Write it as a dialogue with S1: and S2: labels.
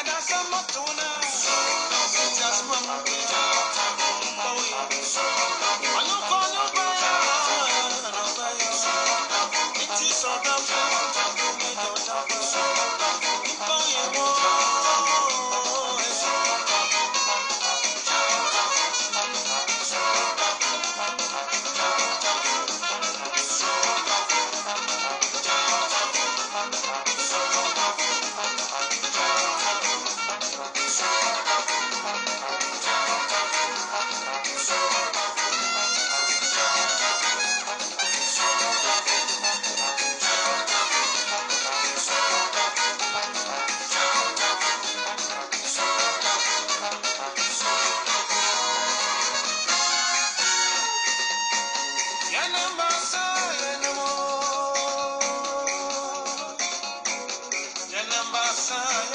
S1: Anasema tuna. Son.